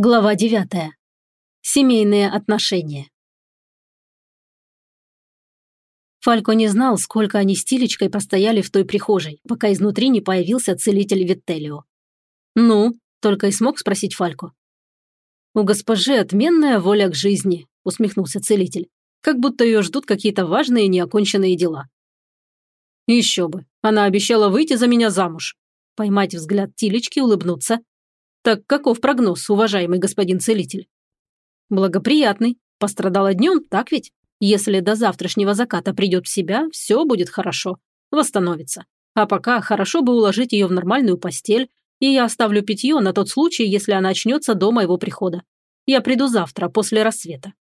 Глава 9. Семейные отношения. Фалько не знал, сколько они с Тилечкой простояли в той прихожей, пока изнутри не появился целитель Виттелио. «Ну?» – только и смог спросить Фалько. «У госпожи отменная воля к жизни», – усмехнулся целитель. «Как будто ее ждут какие-то важные неоконченные дела». «Еще бы, она обещала выйти за меня замуж». Поймать взгляд Тилечки, улыбнуться так каков прогноз, уважаемый господин целитель? Благоприятный. Пострадала днем, так ведь? Если до завтрашнего заката придет в себя, все будет хорошо. Восстановится. А пока хорошо бы уложить ее в нормальную постель, и я оставлю питье на тот случай, если она очнется до моего прихода. Я приду завтра, после рассвета.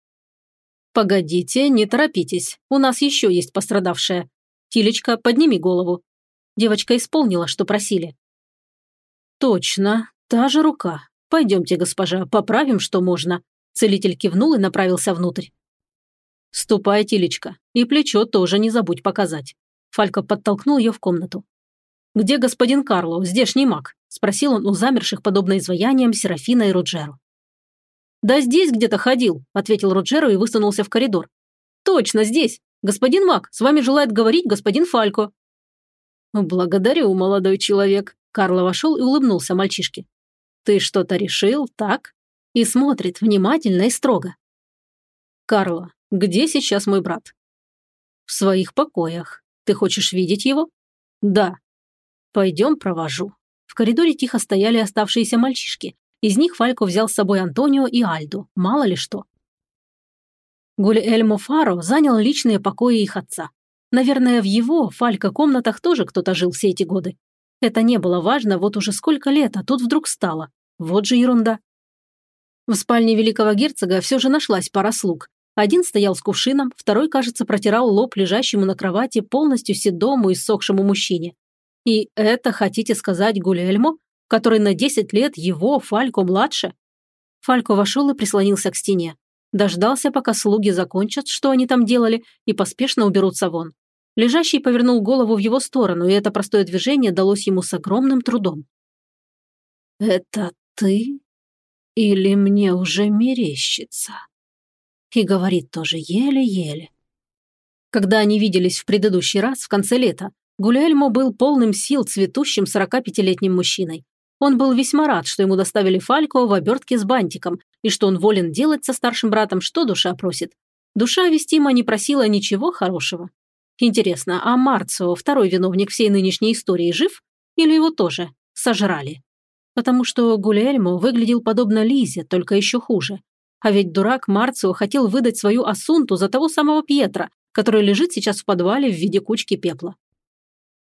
Погодите, не торопитесь. У нас еще есть пострадавшая. Тилечка, подними голову. Девочка исполнила, что просили. Точно, «Та же рука. Пойдемте, госпожа, поправим, что можно». Целитель кивнул и направился внутрь. «Ступай, Тилечка, и плечо тоже не забудь показать». Фалька подтолкнул ее в комнату. «Где господин Карло, здешний маг?» – спросил он у замерших, подобно изваяниям, Серафина и Роджеру. «Да здесь где-то ходил», – ответил Роджеру и высунулся в коридор. «Точно, здесь. Господин маг, с вами желает говорить господин Фалько». «Благодарю, молодой человек», – Карло вошел и улыбнулся мальчишке. «Ты что-то решил, так?» И смотрит внимательно и строго. «Карло, где сейчас мой брат?» «В своих покоях. Ты хочешь видеть его?» «Да». «Пойдем, провожу». В коридоре тихо стояли оставшиеся мальчишки. Из них Фалько взял с собой Антонио и Альду, мало ли что. Гуль-Эль Муфаро занял личные покои их отца. Наверное, в его, Фалько, комнатах тоже кто-то жил все эти годы. Это не было важно вот уже сколько лет, а тут вдруг стало. Вот же ерунда. В спальне великого герцога все же нашлась пара слуг. Один стоял с кувшином, второй, кажется, протирал лоб лежащему на кровати полностью седому и сохшему мужчине. И это хотите сказать Гулельмо, который на 10 лет его, Фалько, младше? Фалько вошел и прислонился к стене. Дождался, пока слуги закончат, что они там делали, и поспешно уберутся вон. Лежащий повернул голову в его сторону, и это простое движение далось ему с огромным трудом. «Это ты? Или мне уже мерещится?» И говорит тоже еле-еле. Когда они виделись в предыдущий раз, в конце лета, Гуляльмо был полным сил цветущим 45-летним мужчиной. Он был весьма рад, что ему доставили Фалько в обертке с бантиком, и что он волен делать со старшим братом, что душа просит. Душа вестима не просила ничего хорошего. Интересно, а Марцио, второй виновник всей нынешней истории, жив? Или его тоже сожрали? потому что Гулельмо выглядел подобно Лизе, только еще хуже. А ведь дурак Марцио хотел выдать свою Асунту за того самого Пьетра, который лежит сейчас в подвале в виде кучки пепла.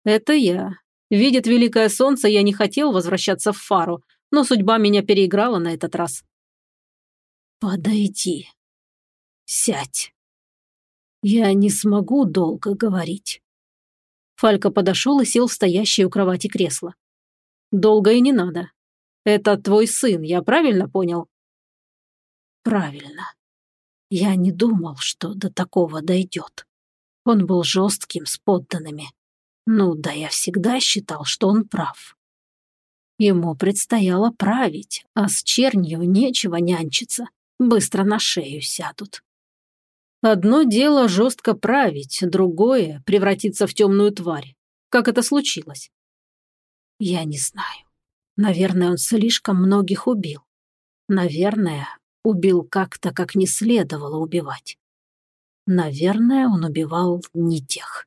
Это я. Видит великое солнце, я не хотел возвращаться в Фару, но судьба меня переиграла на этот раз. Подойди. Сядь. Я не смогу долго говорить. Фалька подошел и сел в стоящее у кровати кресло. Долго и не надо. Это твой сын, я правильно понял? Правильно. Я не думал, что до такого дойдет. Он был жестким с подданными. Ну да, я всегда считал, что он прав. Ему предстояло править, а с чернью нечего нянчиться. Быстро на шею сядут. Одно дело жестко править, другое – превратиться в темную тварь. Как это случилось? Я не знаю. Наверное, он слишком многих убил. Наверное, убил как-то, как не следовало убивать. Наверное, он убивал не тех.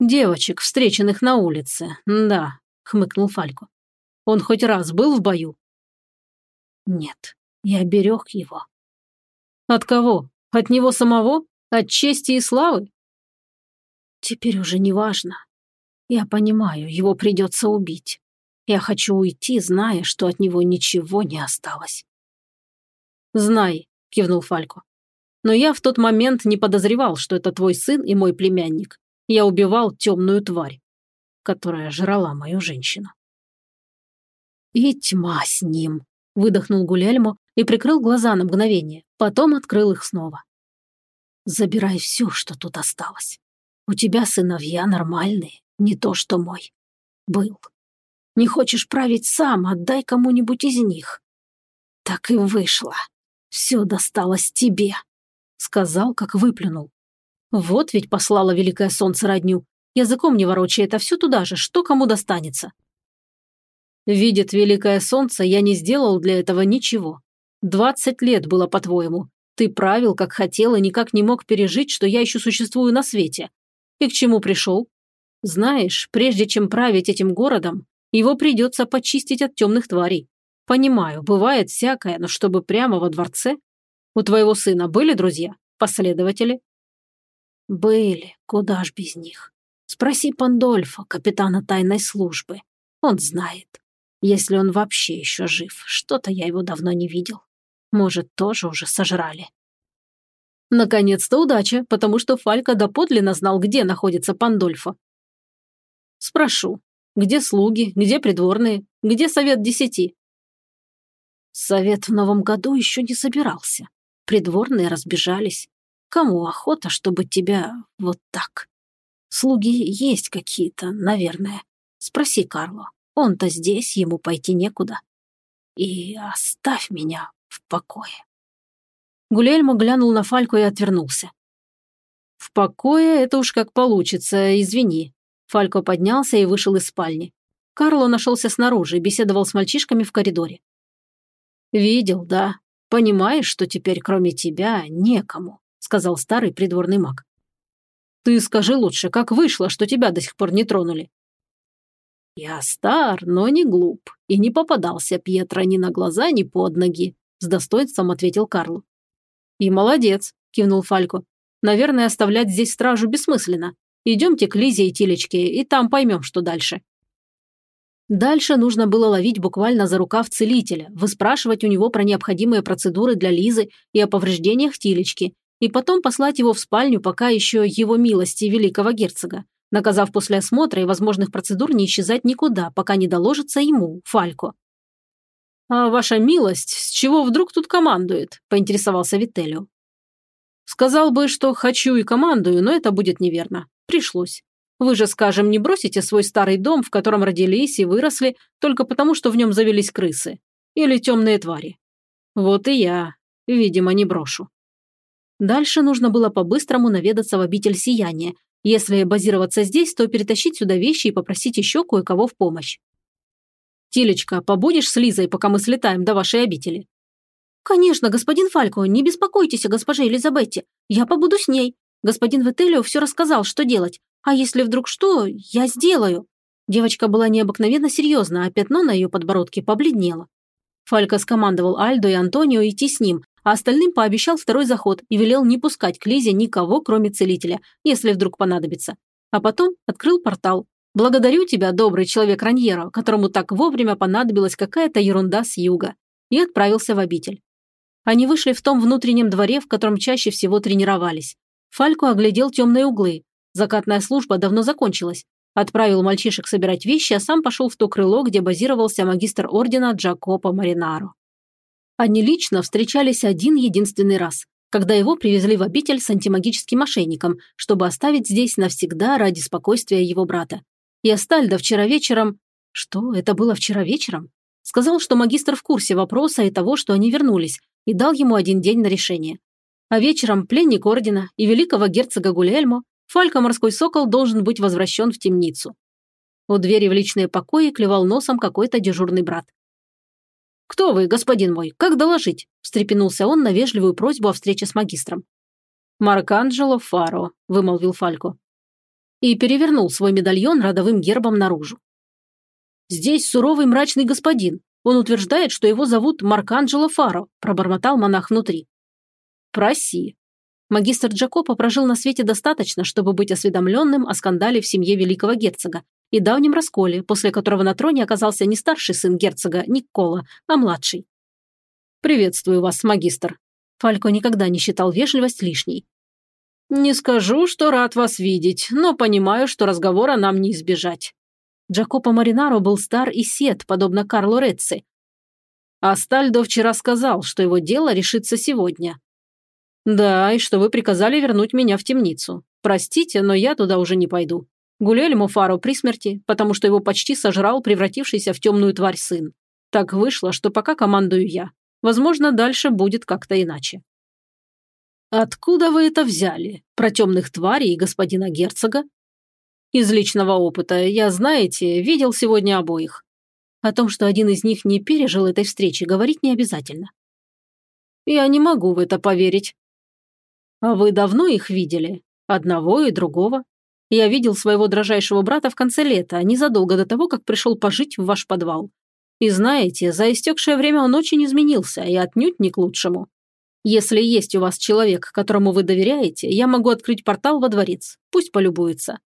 «Девочек, встреченных на улице, да», — хмыкнул Фалько. «Он хоть раз был в бою?» «Нет, я берег его». «От кого? От него самого? От чести и славы?» «Теперь уже не важно. Я понимаю, его придется убить. Я хочу уйти, зная, что от него ничего не осталось. «Знай», – кивнул Фалько. «Но я в тот момент не подозревал, что это твой сын и мой племянник. Я убивал темную тварь, которая жрала мою женщину». «И тьма с ним», – выдохнул Гуляльмо и прикрыл глаза на мгновение, потом открыл их снова. «Забирай все, что тут осталось. У тебя сыновья нормальные, не то что мой. Был. Не хочешь править сам, отдай кому-нибудь из них. Так и вышло. Все досталось тебе», — сказал, как выплюнул. Вот ведь послала великое солнце родню. Языком не ворочай, это все туда же, что кому достанется. Видит великое солнце, я не сделал для этого ничего. Двадцать лет было, по-твоему. Ты правил, как хотел, и никак не мог пережить, что я еще существую на свете. И к чему пришел? Знаешь, прежде чем править этим городом, его придется почистить от темных тварей. Понимаю, бывает всякое, но чтобы прямо во дворце? У твоего сына были друзья? Последователи? Были, куда ж без них. Спроси Пандольфа, капитана тайной службы. Он знает. Если он вообще еще жив, что-то я его давно не видел. Может, тоже уже сожрали. Наконец-то удача, потому что Фалька доподлинно знал, где находится Пандольфа. Спрошу, где слуги, где придворные, где совет десяти? Совет в новом году еще не собирался. Придворные разбежались. Кому охота, чтобы тебя вот так? Слуги есть какие-то, наверное. Спроси Карло. Он-то здесь, ему пойти некуда. И оставь меня в покое. Гулельмо глянул на Фальку и отвернулся. «В покое это уж как получится, извини». Фалько поднялся и вышел из спальни. Карло нашелся снаружи беседовал с мальчишками в коридоре. «Видел, да. Понимаешь, что теперь кроме тебя некому», сказал старый придворный маг. «Ты скажи лучше, как вышло, что тебя до сих пор не тронули?» «Я стар, но не глуп, и не попадался Пьетро ни на глаза, ни под ноги», с достоинством ответил Карло. «И молодец», кивнул Фалько. «Наверное, оставлять здесь стражу бессмысленно. Идемте к Лизе и Тилечке, и там поймем, что дальше». Дальше нужно было ловить буквально за рукав целителя, выспрашивать у него про необходимые процедуры для Лизы и о повреждениях Тилечки, и потом послать его в спальню пока еще его милости великого герцога наказав после осмотра и возможных процедур не исчезать никуда, пока не доложится ему, Фалько. «А ваша милость, с чего вдруг тут командует?» – поинтересовался Вителио. «Сказал бы, что хочу и командую, но это будет неверно. Пришлось. Вы же, скажем, не бросите свой старый дом, в котором родились и выросли, только потому, что в нем завелись крысы. Или темные твари. Вот и я, видимо, не брошу». Дальше нужно было по-быстрому наведаться в обитель сияния, если базироваться здесь, то перетащить сюда вещи и попросить еще кое-кого в помощь. «Тилечка, побудешь с Лизой, пока мы слетаем до вашей обители?» «Конечно, господин Фалько, не беспокойтесь о госпоже Элизабетте. Я побуду с ней. Господин Ветелио все рассказал, что делать. А если вдруг что, я сделаю». Девочка была необыкновенно серьезна, а пятно на ее подбородке побледнело. Фалько скомандовал Альдо и Антонио идти с ним, а остальным пообещал второй заход и велел не пускать к Лизе никого, кроме целителя, если вдруг понадобится. А потом открыл портал. «Благодарю тебя, добрый человек Раньеро, которому так вовремя понадобилась какая-то ерунда с юга», и отправился в обитель. Они вышли в том внутреннем дворе, в котором чаще всего тренировались. Фалько оглядел темные углы. Закатная служба давно закончилась. Отправил мальчишек собирать вещи, а сам пошел в то крыло, где базировался магистр ордена Джакопо Маринаро. Они лично встречались один единственный раз, когда его привезли в обитель с антимагическим мошенником, чтобы оставить здесь навсегда ради спокойствия его брата. И Астальдо вчера вечером... Что, это было вчера вечером? Сказал, что магистр в курсе вопроса и того, что они вернулись, и дал ему один день на решение. А вечером пленник ордена и великого герцога Гулельмо, Фалька морской сокол должен быть возвращен в темницу. У двери в личные покои клевал носом какой-то дежурный брат. «Кто вы, господин мой? Как доложить?» – встрепенулся он на вежливую просьбу о встрече с магистром. «Марканджело Фаро», – вымолвил Фалько. И перевернул свой медальон родовым гербом наружу. «Здесь суровый мрачный господин. Он утверждает, что его зовут Марканджело Фаро», – пробормотал монах внутри. «Проси». Магистр Джакопо прожил на свете достаточно, чтобы быть осведомленным о скандале в семье великого герцога и давнем расколе, после которого на троне оказался не старший сын герцога Никола, а младший. «Приветствую вас, магистр». Фалько никогда не считал вежливость лишней. «Не скажу, что рад вас видеть, но понимаю, что разговора нам не избежать». Джакопо Маринаро был стар и сед, подобно Карло Рецци. Астальдо вчера сказал, что его дело решится сегодня. «Да, и что вы приказали вернуть меня в темницу. Простите, но я туда уже не пойду. Гуляльмо Фаро при смерти, потому что его почти сожрал превратившийся в темную тварь сын. Так вышло, что пока командую я. Возможно, дальше будет как-то иначе. «Откуда вы это взяли? Про темных тварей и господина герцога?» «Из личного опыта. Я, знаете, видел сегодня обоих. О том, что один из них не пережил этой встречи, говорить не обязательно». «Я не могу в это поверить». «А вы давно их видели? Одного и другого?» Я видел своего дрожайшего брата в конце лета, незадолго до того, как пришел пожить в ваш подвал. И знаете, за истекшее время он очень изменился, и отнюдь не к лучшему. Если есть у вас человек, которому вы доверяете, я могу открыть портал во дворец. Пусть полюбуется.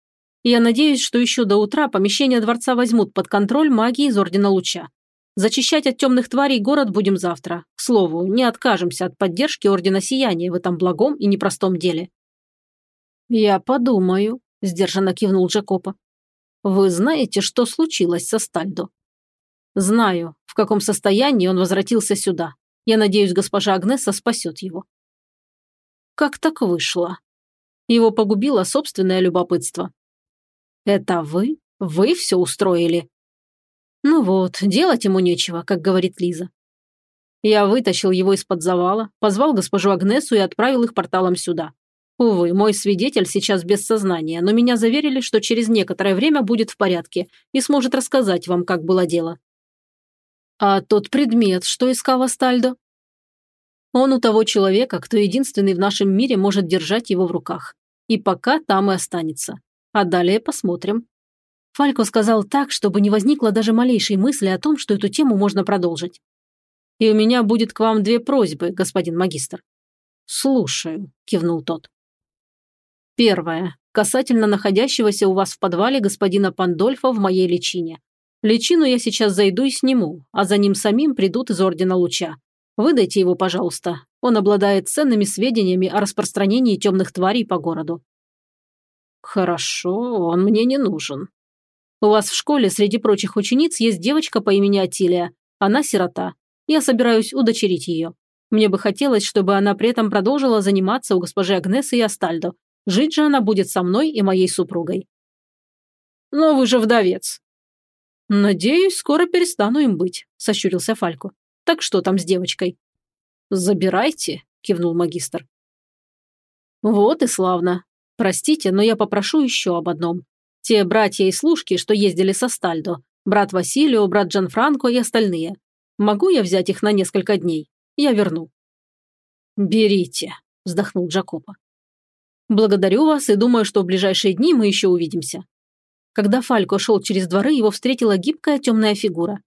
Я надеюсь, что еще до утра помещение дворца возьмут под контроль магии из Ордена Луча. Зачищать от темных тварей город будем завтра. К слову, не откажемся от поддержки Ордена Сияния в этом благом и непростом деле. Я подумаю, – сдержанно кивнул Джакопа. «Вы знаете, что случилось со Стальдо?» «Знаю, в каком состоянии он возвратился сюда. Я надеюсь, госпожа Агнеса спасет его». «Как так вышло?» Его погубило собственное любопытство. «Это вы? Вы все устроили?» «Ну вот, делать ему нечего, как говорит Лиза». Я вытащил его из-под завала, позвал госпожу Агнесу и отправил их порталом сюда. Увы, мой свидетель сейчас без сознания, но меня заверили, что через некоторое время будет в порядке и сможет рассказать вам, как было дело. А тот предмет, что искал Астальдо? Он у того человека, кто единственный в нашем мире может держать его в руках. И пока там и останется. А далее посмотрим. Фалько сказал так, чтобы не возникло даже малейшей мысли о том, что эту тему можно продолжить. И у меня будет к вам две просьбы, господин магистр. «Слушаю», – кивнул тот. Первое. Касательно находящегося у вас в подвале господина Пандольфа в моей личине. Личину я сейчас зайду и сниму, а за ним самим придут из Ордена Луча. Выдайте его, пожалуйста. Он обладает ценными сведениями о распространении темных тварей по городу. Хорошо, он мне не нужен. У вас в школе среди прочих учениц есть девочка по имени Атилия. Она сирота. Я собираюсь удочерить ее. Мне бы хотелось, чтобы она при этом продолжила заниматься у госпожи Агнесы и Астальдо, Жить же она будет со мной и моей супругой. Но вы же вдовец. Надеюсь, скоро перестану им быть, сощурился Фалько. Так что там с девочкой? Забирайте, кивнул магистр. Вот и славно. Простите, но я попрошу еще об одном. Те братья и служки, что ездили со Стальдо, брат Василио, брат Джанфранко и остальные. Могу я взять их на несколько дней? Я верну. Берите, вздохнул Джакопо. Благодарю вас и думаю, что в ближайшие дни мы еще увидимся». Когда Фалько шел через дворы, его встретила гибкая темная фигура.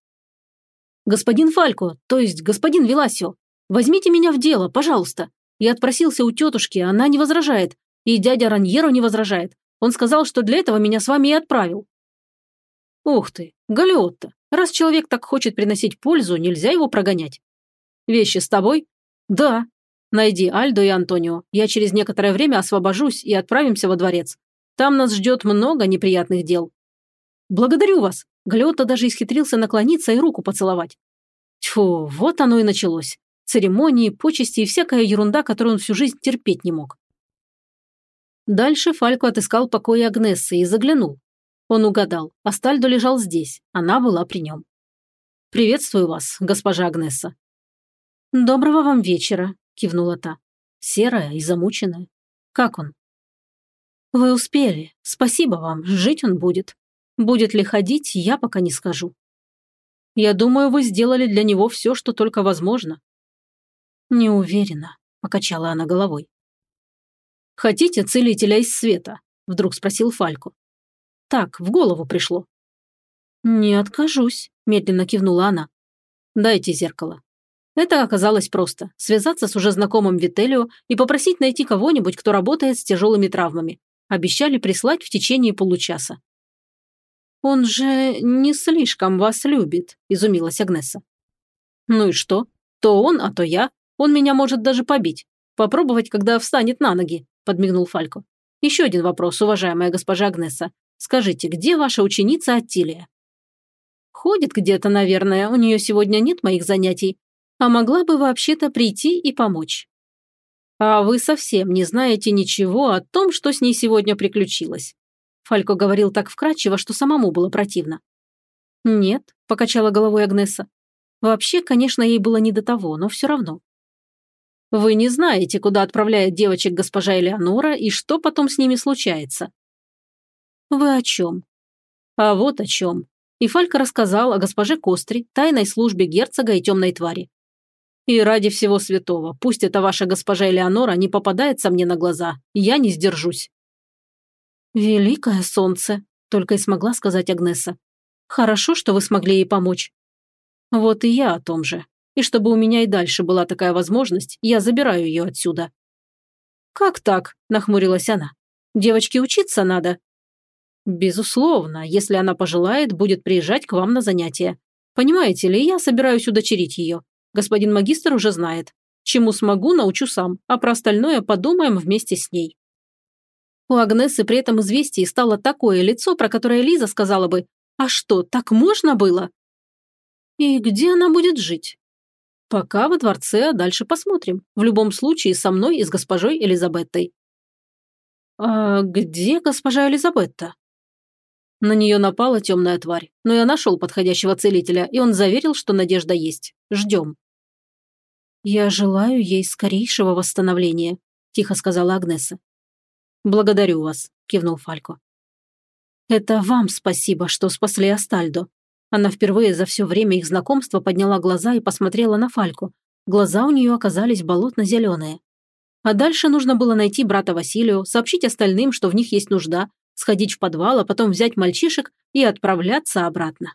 «Господин Фалько, то есть господин Веласио, возьмите меня в дело, пожалуйста. Я отпросился у тетушки, она не возражает, и дядя Раньеро не возражает. Он сказал, что для этого меня с вами и отправил». «Ух ты, Галиотто, раз человек так хочет приносить пользу, нельзя его прогонять». «Вещи с тобой?» «Да, Найди Альдо и Антонио. Я через некоторое время освобожусь и отправимся во дворец. Там нас ждет много неприятных дел. Благодарю вас. Галиотто даже исхитрился наклониться и руку поцеловать. Тьфу, вот оно и началось. Церемонии, почести и всякая ерунда, которую он всю жизнь терпеть не мог. Дальше Фалько отыскал покой Агнессы и заглянул. Он угадал. Астальдо лежал здесь. Она была при нем. «Приветствую вас, госпожа Агнесса». «Доброго вам вечера», – кивнула та. «Серая и замученная. Как он?» «Вы успели. Спасибо вам. Жить он будет. Будет ли ходить, я пока не скажу». «Я думаю, вы сделали для него все, что только возможно». «Не уверена», – покачала она головой. «Хотите целителя из света?» – вдруг спросил Фальку. «Так, в голову пришло». «Не откажусь», – медленно кивнула она. «Дайте зеркало». Это оказалось просто – связаться с уже знакомым Вителио и попросить найти кого-нибудь, кто работает с тяжелыми травмами. Обещали прислать в течение получаса. «Он же не слишком вас любит», – изумилась Агнеса. «Ну и что? То он, а то я. Он меня может даже побить. Попробовать, когда встанет на ноги», – подмигнул Фалько. «Еще один вопрос, уважаемая госпожа Агнеса. Скажите, где ваша ученица Аттилия?» «Ходит где-то, наверное. У нее сегодня нет моих занятий а могла бы вообще-то прийти и помочь. А вы совсем не знаете ничего о том, что с ней сегодня приключилось. Фалько говорил так вкратчиво, что самому было противно. «Нет», – покачала головой Агнеса. Вообще, конечно, ей было не до того, но все равно. Вы не знаете, куда отправляет девочек госпожа Элеонора и что потом с ними случается. Вы о чем? А вот о чем. И Фалька рассказал о госпоже Костри, тайной службе герцога и темной твари. И ради всего святого, пусть эта ваша госпожа Элеонора не попадается мне на глаза, я не сдержусь. Великое солнце, только и смогла сказать Агнеса. Хорошо, что вы смогли ей помочь. Вот и я о том же. И чтобы у меня и дальше была такая возможность, я забираю ее отсюда. Как так? Нахмурилась она. Девочке учиться надо. Безусловно, если она пожелает, будет приезжать к вам на занятия. Понимаете ли, я собираюсь удочерить ее. Господин магистр уже знает. Чему смогу, научу сам, а про остальное подумаем вместе с ней. У Агнесы при этом известии стало такое лицо, про которое Лиза сказала бы «А что, так можно было?» И где она будет жить? Пока во дворце, а дальше посмотрим. В любом случае, со мной и с госпожой Элизабеттой. А где госпожа Элизабетта? На нее напала темная тварь, но я нашел подходящего целителя, и он заверил, что надежда есть. Ждем. «Я желаю ей скорейшего восстановления», – тихо сказала Агнеса. «Благодарю вас», – кивнул Фалько. «Это вам спасибо, что спасли Астальдо». Она впервые за все время их знакомства подняла глаза и посмотрела на Фальку. Глаза у нее оказались болотно-зеленые. А дальше нужно было найти брата Василию, сообщить остальным, что в них есть нужда, сходить в подвал, а потом взять мальчишек и отправляться обратно.